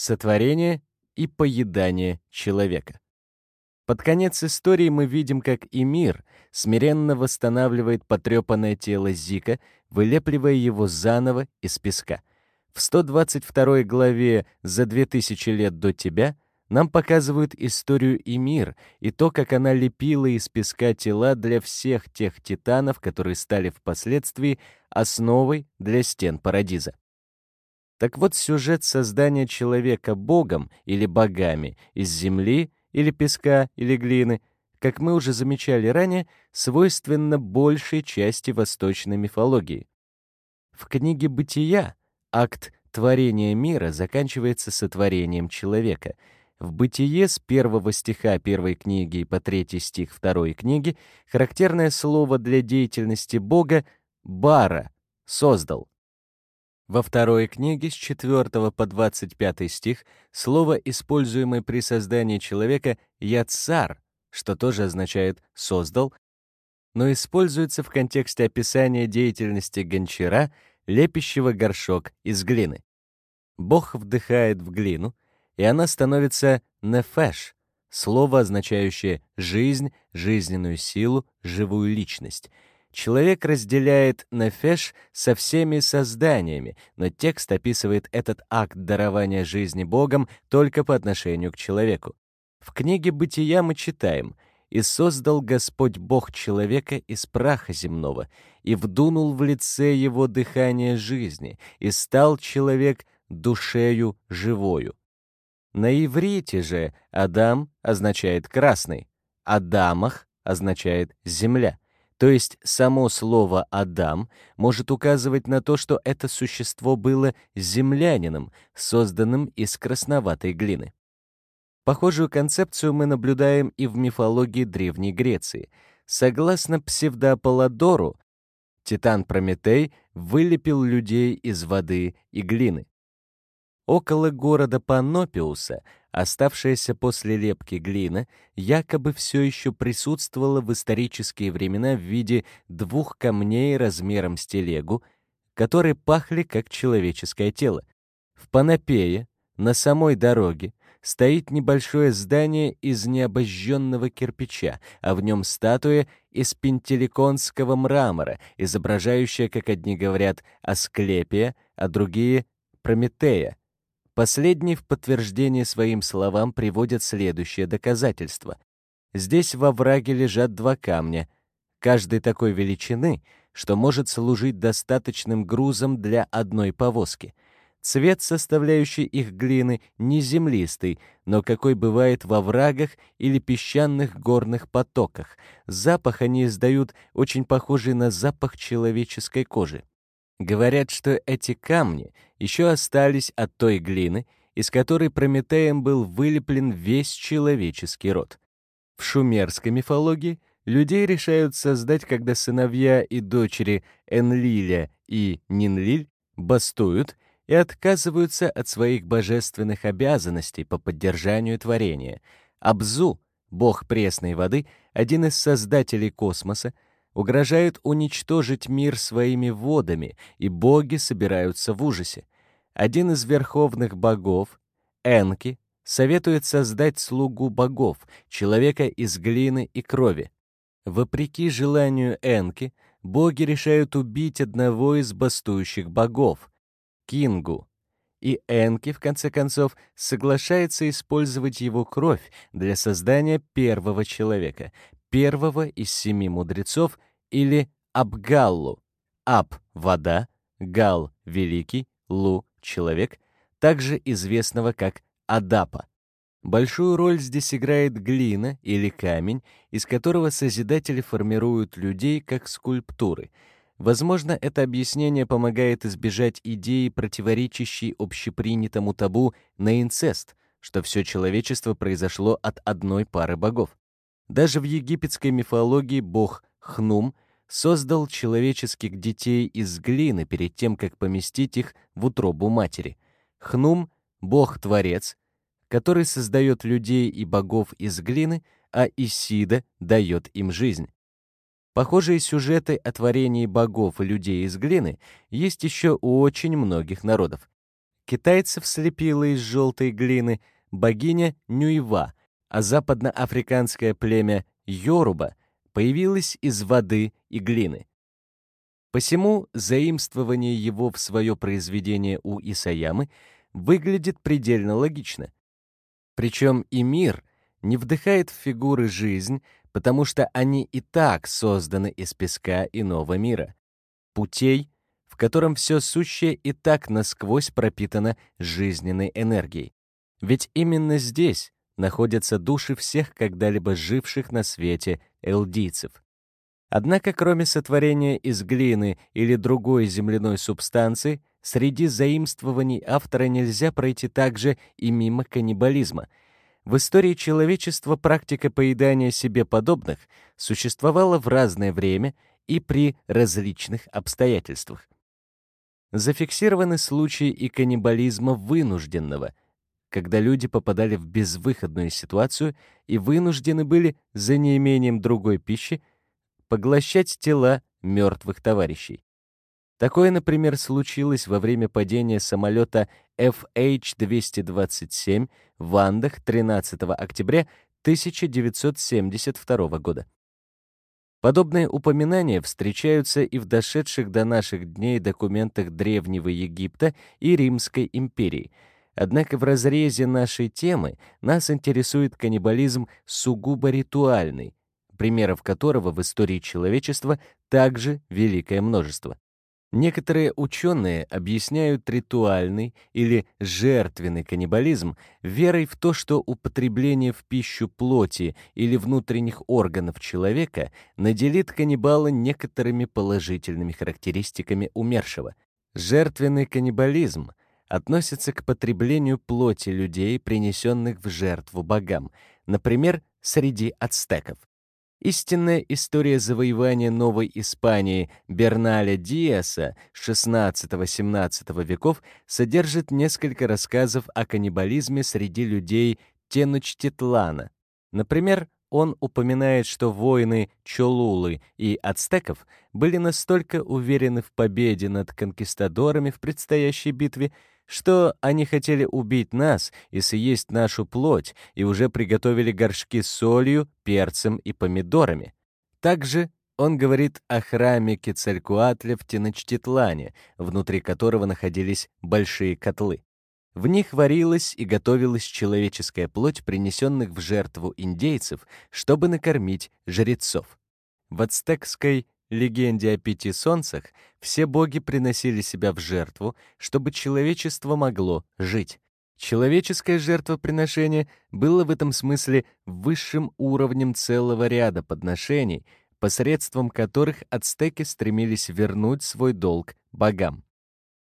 сотворение и поедание человека. Под конец истории мы видим, как Эмир смиренно восстанавливает потрепанное тело Зика, вылепливая его заново из песка. В 122 главе «За две тысячи лет до тебя» нам показывают историю Эмир и то, как она лепила из песка тела для всех тех титанов, которые стали впоследствии основой для стен Парадиза. Так вот, сюжет создания человека богом или богами из земли или песка или глины, как мы уже замечали ранее, свойственно большей части восточной мифологии. В книге «Бытия» акт творения мира заканчивается сотворением человека. В «Бытие» с первого стиха первой книги и по третий стих второй книги характерное слово для деятельности Бога «бара» — «создал». Во второй книге с 4 по 25 стих слово, используемое при создании человека, «яцар», что тоже означает «создал», но используется в контексте описания деятельности гончара, лепящего горшок из глины. Бог вдыхает в глину, и она становится «нефеш», слово, означающее «жизнь», «жизненную силу», «живую личность», Человек разделяет нефеш со всеми созданиями, но текст описывает этот акт дарования жизни Богом только по отношению к человеку. В книге «Бытия» мы читаем «И создал Господь Бог человека из праха земного, и вдунул в лице его дыхание жизни, и стал человек душею живою». На иврите же «Адам» означает «красный», «Адамах» означает «земля». То есть само слово «Адам» может указывать на то, что это существо было землянином, созданным из красноватой глины. Похожую концепцию мы наблюдаем и в мифологии Древней Греции. Согласно псевдоаполлодору, Титан Прометей вылепил людей из воды и глины. Около города Панопиуса Оставшаяся после лепки глина якобы все еще присутствовала в исторические времена в виде двух камней размером с телегу, которые пахли как человеческое тело. В Панопее, на самой дороге, стоит небольшое здание из необожженного кирпича, а в нем статуя из пентеликонского мрамора, изображающая, как одни говорят, Асклепия, а другие — Прометея, Последний в подтверждение своим словам приводит следующее доказательство. Здесь во враге лежат два камня, каждый такой величины, что может служить достаточным грузом для одной повозки. Цвет, составляющий их глины, не землистый, но какой бывает во врагах или песчаных горных потоках. Запах они издают очень похожий на запах человеческой кожи. Говорят, что эти камни еще остались от той глины, из которой Прометеем был вылеплен весь человеческий род. В шумерской мифологии людей решают создать, когда сыновья и дочери Энлиля и Нинлиль бастуют и отказываются от своих божественных обязанностей по поддержанию творения. Абзу, бог пресной воды, один из создателей космоса, угрожает уничтожить мир своими водами, и боги собираются в ужасе. Один из верховных богов, Энки, советует создать слугу богов, человека из глины и крови. Вопреки желанию Энки, боги решают убить одного из бастующих богов, Кингу, и Энки, в конце концов, соглашается использовать его кровь для создания первого человека, первого из семи мудрецов или Абгаллу. Аб — вода, Гал — великий, Лу — человек, также известного как Адапа. Большую роль здесь играет глина или камень, из которого созидатели формируют людей как скульптуры. Возможно, это объяснение помогает избежать идеи, противоречащей общепринятому табу на инцест, что все человечество произошло от одной пары богов. Даже в египетской мифологии бог Хнум создал человеческих детей из глины перед тем, как поместить их в утробу матери. Хнум — бог-творец, который создает людей и богов из глины, а Исида дает им жизнь. Похожие сюжеты о творении богов и людей из глины есть еще у очень многих народов. Китайцев слепила из желтой глины богиня Нюева, а западноафриканское племя Йоруба появилось из воды и глины. Посему заимствование его в свое произведение у Исаямы выглядит предельно логично. Причем и мир не вдыхает в фигуры жизнь, потому что они и так созданы из песка иного мира, путей, в котором все сущее и так насквозь пропитано жизненной энергией. Ведь именно здесь находятся души всех когда-либо живших на свете элдийцев. Однако, кроме сотворения из глины или другой земляной субстанции, среди заимствований автора нельзя пройти также и мимо каннибализма. В истории человечества практика поедания себе подобных существовала в разное время и при различных обстоятельствах. Зафиксированы случаи и каннибализма вынужденного, когда люди попадали в безвыходную ситуацию и вынуждены были за неимением другой пищи поглощать тела мертвых товарищей. Такое, например, случилось во время падения самолета FH-227 в Андах 13 октября 1972 года. Подобные упоминания встречаются и в дошедших до наших дней документах Древнего Египта и Римской империи. Однако в разрезе нашей темы нас интересует каннибализм сугубо ритуальный, примеров которого в истории человечества также великое множество. Некоторые ученые объясняют ритуальный или жертвенный каннибализм верой в то, что употребление в пищу плоти или внутренних органов человека наделит каннибала некоторыми положительными характеристиками умершего. Жертвенный каннибализм относится к потреблению плоти людей, принесенных в жертву богам, например, среди ацтеков. Истинная история завоевания Новой Испании Берналя Диаса XVI-XVII веков содержит несколько рассказов о каннибализме среди людей Теночтитлана. Например, он упоминает, что воины Чолулы и ацтеков были настолько уверены в победе над конкистадорами в предстоящей битве, что они хотели убить нас и съесть нашу плоть, и уже приготовили горшки с солью, перцем и помидорами. Также он говорит о храме Кецалькуатля в Теночтитлане, внутри которого находились большие котлы. В них варилась и готовилась человеческая плоть, принесенных в жертву индейцев, чтобы накормить жрецов. В ацтекской легенде о пяти солнцах все боги приносили себя в жертву, чтобы человечество могло жить. Человеческое жертвоприношение было в этом смысле высшим уровнем целого ряда подношений, посредством которых ацтеки стремились вернуть свой долг богам.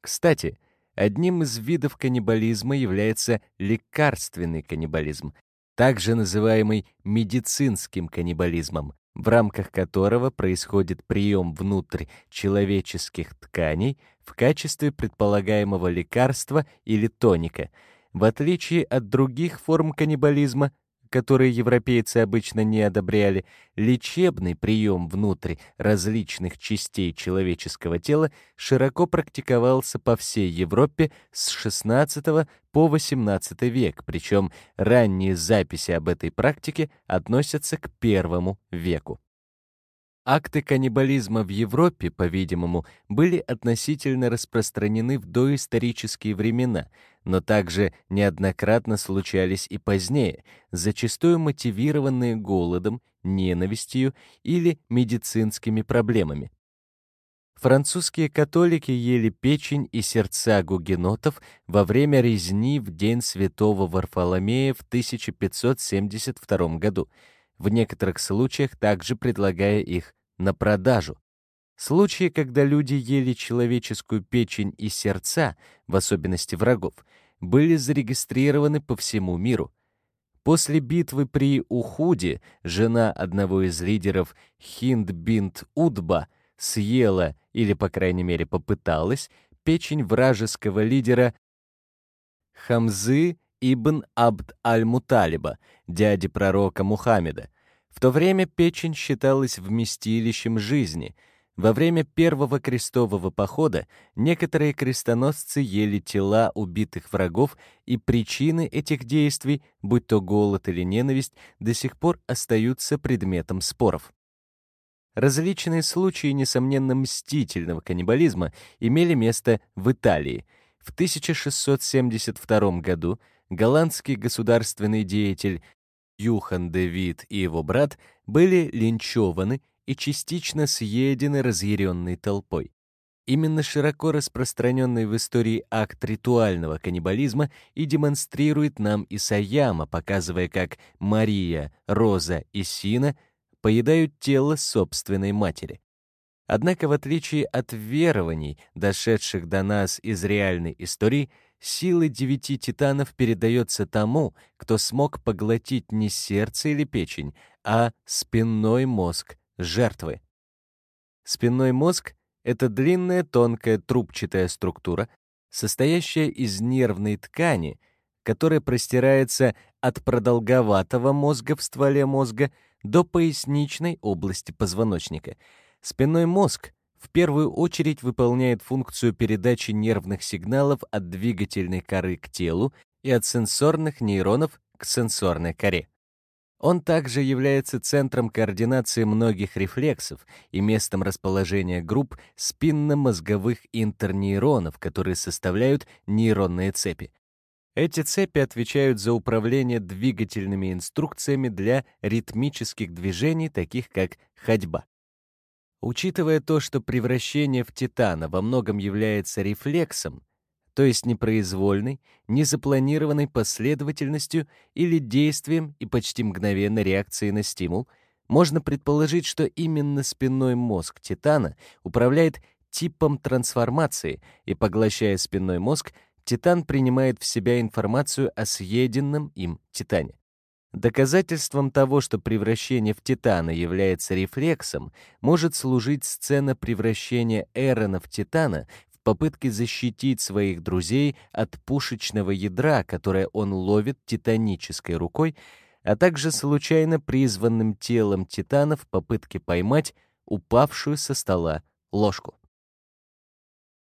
Кстати, одним из видов каннибализма является лекарственный каннибализм, также называемый медицинским каннибализмом в рамках которого происходит прием внутрь человеческих тканей в качестве предполагаемого лекарства или тоника, в отличие от других форм каннибализма, которые европейцы обычно не одобряли, лечебный прием внутрь различных частей человеческого тела широко практиковался по всей Европе с XVI по XVIII век, причем ранние записи об этой практике относятся к первому веку. Акты каннибализма в Европе, по-видимому, были относительно распространены в доисторические времена, но также неоднократно случались и позднее, зачастую мотивированные голодом, ненавистью или медицинскими проблемами. Французские католики ели печень и сердца гугенотов во время резни в день святого Варфоломея в 1572 году — в некоторых случаях также предлагая их на продажу. Случаи, когда люди ели человеческую печень и сердца, в особенности врагов, были зарегистрированы по всему миру. После битвы при Ухуде жена одного из лидеров Хинд бинт Удба съела, или, по крайней мере, попыталась, печень вражеского лидера Хамзы ибн Абд аль-Муталиба, дяди пророка Мухаммеда. В то время печень считалась вместилищем жизни. Во время первого крестового похода некоторые крестоносцы ели тела убитых врагов, и причины этих действий, будь то голод или ненависть, до сих пор остаются предметом споров. Различные случаи, несомненно, мстительного каннибализма имели место в Италии. В 1672 году голландский государственный деятель Юхан де Вит и его брат были линчеваны и частично съедены разъяренной толпой. Именно широко распространенный в истории акт ритуального каннибализма и демонстрирует нам Исаяма, показывая, как Мария, Роза и Сина поедают тело собственной матери. Однако, в отличие от верований, дошедших до нас из реальной истории, силы девяти титанов передается тому, кто смог поглотить не сердце или печень, а спинной мозг жертвы. Спинной мозг — это длинная тонкая трубчатая структура, состоящая из нервной ткани, которая простирается от продолговатого мозга в стволе мозга до поясничной области позвоночника. Спинной мозг в первую очередь выполняет функцию передачи нервных сигналов от двигательной коры к телу и от сенсорных нейронов к сенсорной коре. Он также является центром координации многих рефлексов и местом расположения групп спинномозговых интернейронов, которые составляют нейронные цепи. Эти цепи отвечают за управление двигательными инструкциями для ритмических движений, таких как ходьба. Учитывая то, что превращение в титана во многом является рефлексом, то есть непроизвольной, незапланированной последовательностью или действием и почти мгновенной реакцией на стимул, можно предположить, что именно спинной мозг Титана управляет типом трансформации, и, поглощая спинной мозг, Титан принимает в себя информацию о съеденном им Титане. Доказательством того, что превращение в Титана является рефлексом, может служить сцена превращения Эрона в Титана попытке защитить своих друзей от пушечного ядра, которое он ловит титанической рукой, а также случайно призванным телом титана в попытке поймать упавшую со стола ложку.